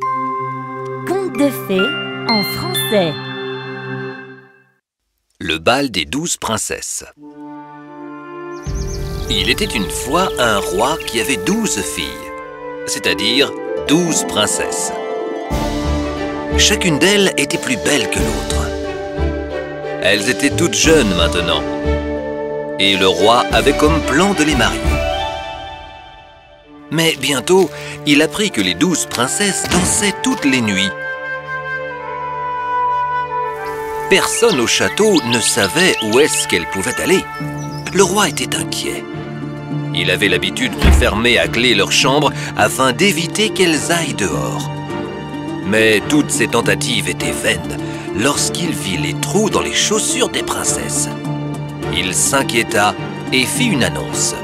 Conte de fées en français. Le bal des douze princesses. Il était une fois un roi qui avait douze filles, c'est-à-dire douze princesses. Chacune d'elles était plus belle que l'autre. Elles étaient toutes jeunes maintenant. Et le roi avait comme plan de les marier. Mais bientôt, il apprit que les douze princesses dansaient toutes les nuits. Personne au château ne savait où est-ce qu'elles pouvaient aller. Le roi était inquiet. Il avait l'habitude de fermer à clé leur chambre afin d'éviter qu'elles aillent dehors. Mais toutes ces tentatives étaient vaines lorsqu'il vit les trous dans les chaussures des princesses. Il s'inquiéta et fit une annonce.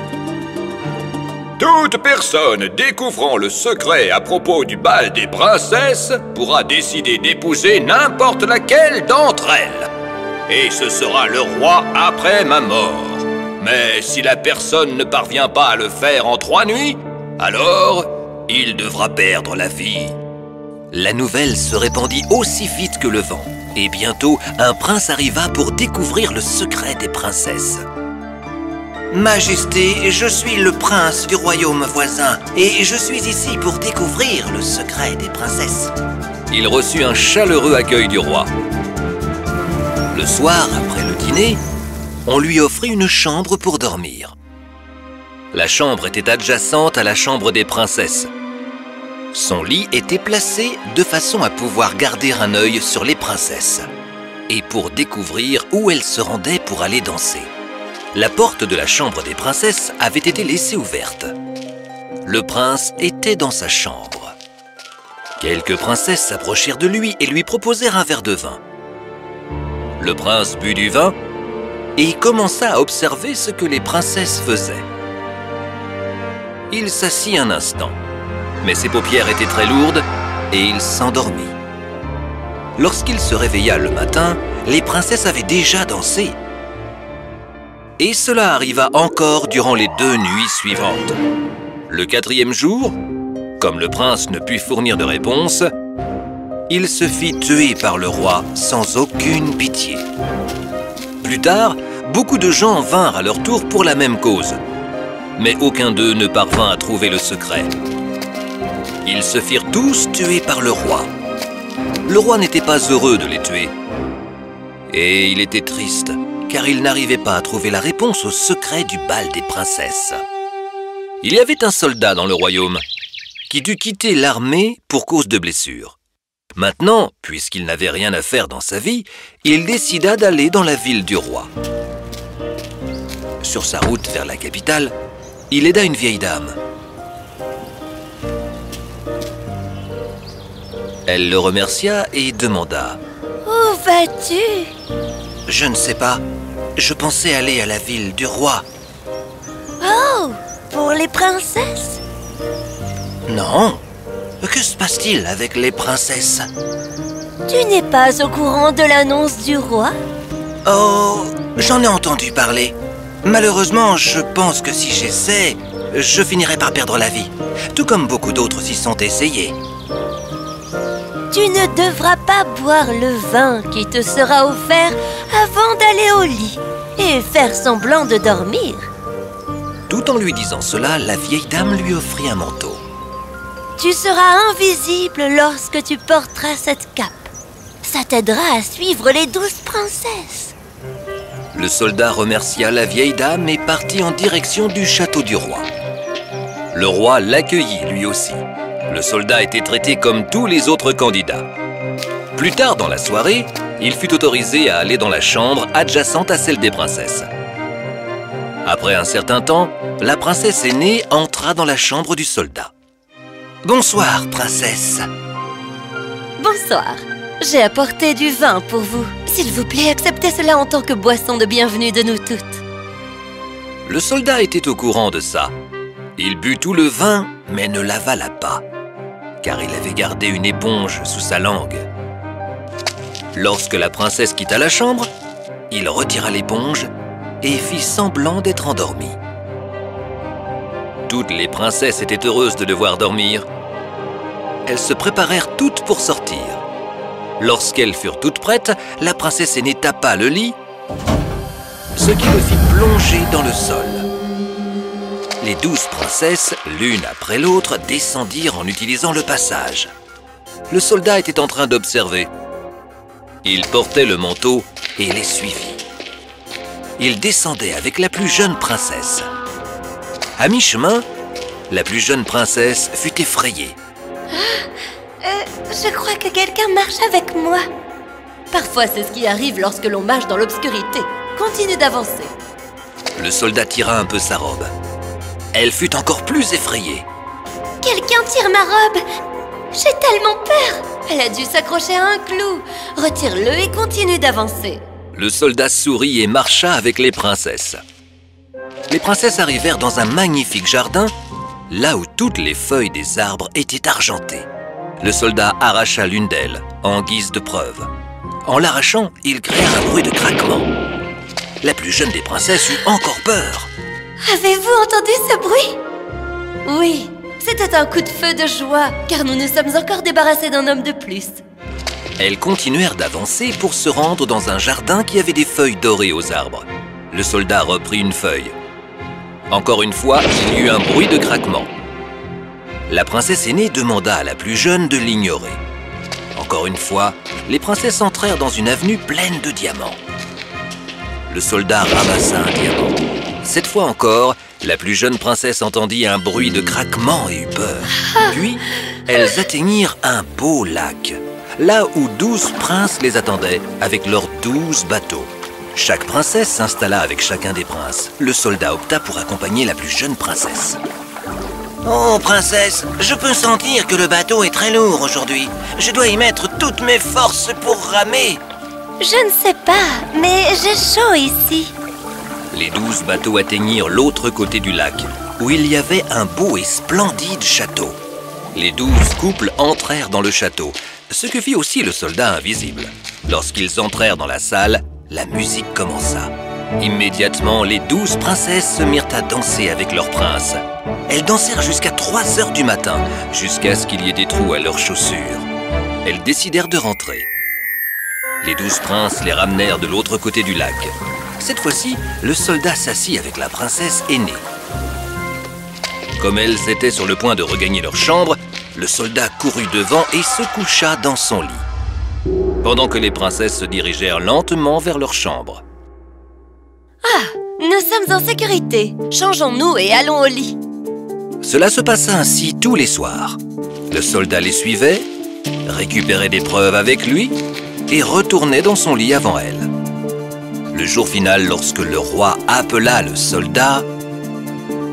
Toute personne découvrant le secret à propos du bal des princesses pourra décider d'épouser n'importe laquelle d'entre elles. Et ce sera le roi après ma mort. Mais si la personne ne parvient pas à le faire en trois nuits, alors il devra perdre la vie. La nouvelle se répandit aussi vite que le vent. Et bientôt, un prince arriva pour découvrir le secret des princesses. Majesté, je suis le prince du royaume voisin et je suis ici pour découvrir le secret des princesses. Il reçut un chaleureux accueil du roi. Le soir, après le dîner, on lui offrit une chambre pour dormir. La chambre était adjacente à la chambre des princesses. Son lit était placé de façon à pouvoir garder un œil sur les princesses et pour découvrir où elles se rendaient pour aller danser la porte de la chambre des princesses avait été laissée ouverte. Le prince était dans sa chambre. Quelques princesses s'approchèrent de lui et lui proposèrent un verre de vin. Le prince but du vin et commença à observer ce que les princesses faisaient. Il s'assit un instant, mais ses paupières étaient très lourdes et il s'endormit. Lorsqu'il se réveilla le matin, les princesses avaient déjà dansé et cela arriva encore durant les deux nuits suivantes. Le quatrième jour, comme le prince ne put fournir de réponse, il se fit tuer par le roi sans aucune pitié. Plus tard, beaucoup de gens vinrent à leur tour pour la même cause. Mais aucun d'eux ne parvint à trouver le secret. Ils se firent tous tuer par le roi. Le roi n'était pas heureux de les tuer. Et il était triste car il n'arrivait pas à trouver la réponse au secret du bal des princesses. Il y avait un soldat dans le royaume qui dut quitter l'armée pour cause de blessures. Maintenant, puisqu'il n'avait rien à faire dans sa vie, il décida d'aller dans la ville du roi. Sur sa route vers la capitale, il aida une vieille dame. Elle le remercia et demanda « Où vas-tu » Je ne sais pas. Je pensais aller à la ville du roi. Oh Pour les princesses? Non Que se passe-t-il avec les princesses? Tu n'es pas au courant de l'annonce du roi? Oh J'en ai entendu parler. Malheureusement, je pense que si j'essaie, je finirai par perdre la vie. Tout comme beaucoup d'autres s'y sont essayés. Tu ne devras pas boire le vin qui te sera offert avant d'aller au lit et faire semblant de dormir. Tout en lui disant cela, la vieille dame lui offrit un manteau. Tu seras invisible lorsque tu porteras cette cape. Ça t'aidera à suivre les douze princesses. Le soldat remercia la vieille dame et partit en direction du château du roi. Le roi l'accueillit lui aussi le soldat était traité comme tous les autres candidats. Plus tard dans la soirée, il fut autorisé à aller dans la chambre adjacente à celle des princesses. Après un certain temps, la princesse aînée entra dans la chambre du soldat. « Bonsoir, princesse !»« Bonsoir. J'ai apporté du vin pour vous. S'il vous plaît, acceptez cela en tant que boisson de bienvenue de nous toutes. » Le soldat était au courant de ça. Il but tout le vin, mais ne l'avala pas car il avait gardé une éponge sous sa langue. Lorsque la princesse quitta la chambre, il retira l'éponge et fit semblant d'être endormi. Toutes les princesses étaient heureuses de le voir dormir. elles se préparèrent toutes pour sortir. Lorsqu'elles furent toutes prêtes, la princesse aînée tapa le lit, ce qui le fit plonger dans le sol. Les douze princesses, l'une après l'autre, descendirent en utilisant le passage. Le soldat était en train d'observer. Il portait le manteau et les suivit. Il descendait avec la plus jeune princesse. À mi-chemin, la plus jeune princesse fut effrayée. Euh, je crois que quelqu'un marche avec moi. Parfois, c'est ce qui arrive lorsque l'on marche dans l'obscurité. Continue d'avancer. Le soldat tira un peu sa robe. Elle fut encore plus effrayée. Quelqu'un tire ma robe J'ai tellement peur Elle a dû s'accrocher à un clou. Retire-le et continue d'avancer. Le soldat sourit et marcha avec les princesses. Les princesses arrivèrent dans un magnifique jardin, là où toutes les feuilles des arbres étaient argentées. Le soldat arracha l'une d'elles, en guise de preuve. En l'arrachant, il créa un bruit de craquement. La plus jeune des princesses eut encore peur. Avez-vous entendu ce bruit? Oui, c'était un coup de feu de joie, car nous nous sommes encore débarrassés d'un homme de plus. Elles continuèrent d'avancer pour se rendre dans un jardin qui avait des feuilles dorées aux arbres. Le soldat reprit une feuille. Encore une fois, il y eut un bruit de craquement. La princesse aînée demanda à la plus jeune de l'ignorer. Encore une fois, les princesses entrèrent dans une avenue pleine de diamants. Le soldat ramassa un diamant. Cette fois encore, la plus jeune princesse entendit un bruit de craquement et eut peur. Puis, elles atteignirent un beau lac, là où douze princes les attendaient avec leurs douze bateaux. Chaque princesse s'installa avec chacun des princes. Le soldat opta pour accompagner la plus jeune princesse. Oh, princesse, je peux sentir que le bateau est très lourd aujourd'hui. Je dois y mettre toutes mes forces pour ramer. Je ne sais pas, mais j'ai chaud ici. Les douze bateaux atteignirent l'autre côté du lac, où il y avait un beau et splendide château. Les douze couples entrèrent dans le château, ce que fit aussi le soldat invisible. Lorsqu'ils entrèrent dans la salle, la musique commença. Immédiatement, les douze princesses se mirent à danser avec leur prince. Elles dansèrent jusqu'à 3 heures du matin, jusqu'à ce qu'il y ait des trous à leurs chaussures. Elles décidèrent de rentrer. Les douze princes les ramenèrent de l'autre côté du lac. Cette fois-ci, le soldat s'assit avec la princesse aînée. Comme elles étaient sur le point de regagner leur chambre, le soldat courut devant et se coucha dans son lit. Pendant que les princesses se dirigèrent lentement vers leur chambre. Ah, nous sommes en sécurité. Changeons-nous et allons au lit. Cela se passa ainsi tous les soirs. Le soldat les suivait, récupérait des preuves avec lui et retournait dans son lit avant elle. Le jour final, lorsque le roi appela le soldat,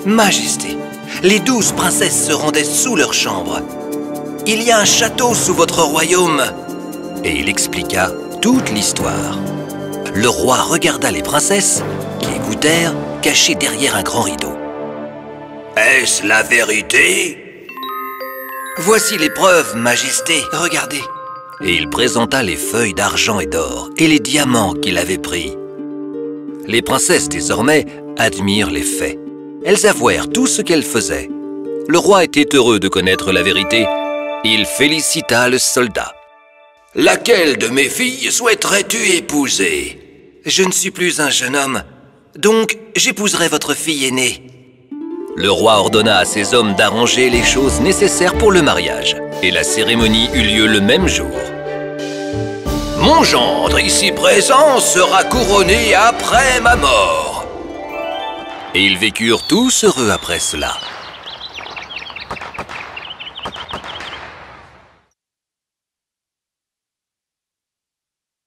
Majesté, les douze princesses se rendaient sous leur chambre. Il y a un château sous votre royaume. Et il expliqua toute l'histoire. Le roi regarda les princesses, qui écoutèrent, cachées derrière un grand rideau. Est-ce la vérité? Voici les preuves, Majesté, regardez. Et il présenta les feuilles d'argent et d'or et les diamants qu'il avait pris. Les princesses, désormais, admirent les faits. Elles avouèrent tout ce qu'elles faisaient. Le roi était heureux de connaître la vérité. Il félicita le soldat. Laquelle de mes filles souhaiterais-tu épouser? Je ne suis plus un jeune homme, donc j'épouserai votre fille aînée. Le roi ordonna à ses hommes d'arranger les choses nécessaires pour le mariage, et la cérémonie eut lieu le même jour. Mon gendre ici présent sera couronné après ma mort. Et ils vécurent tous heureux après cela.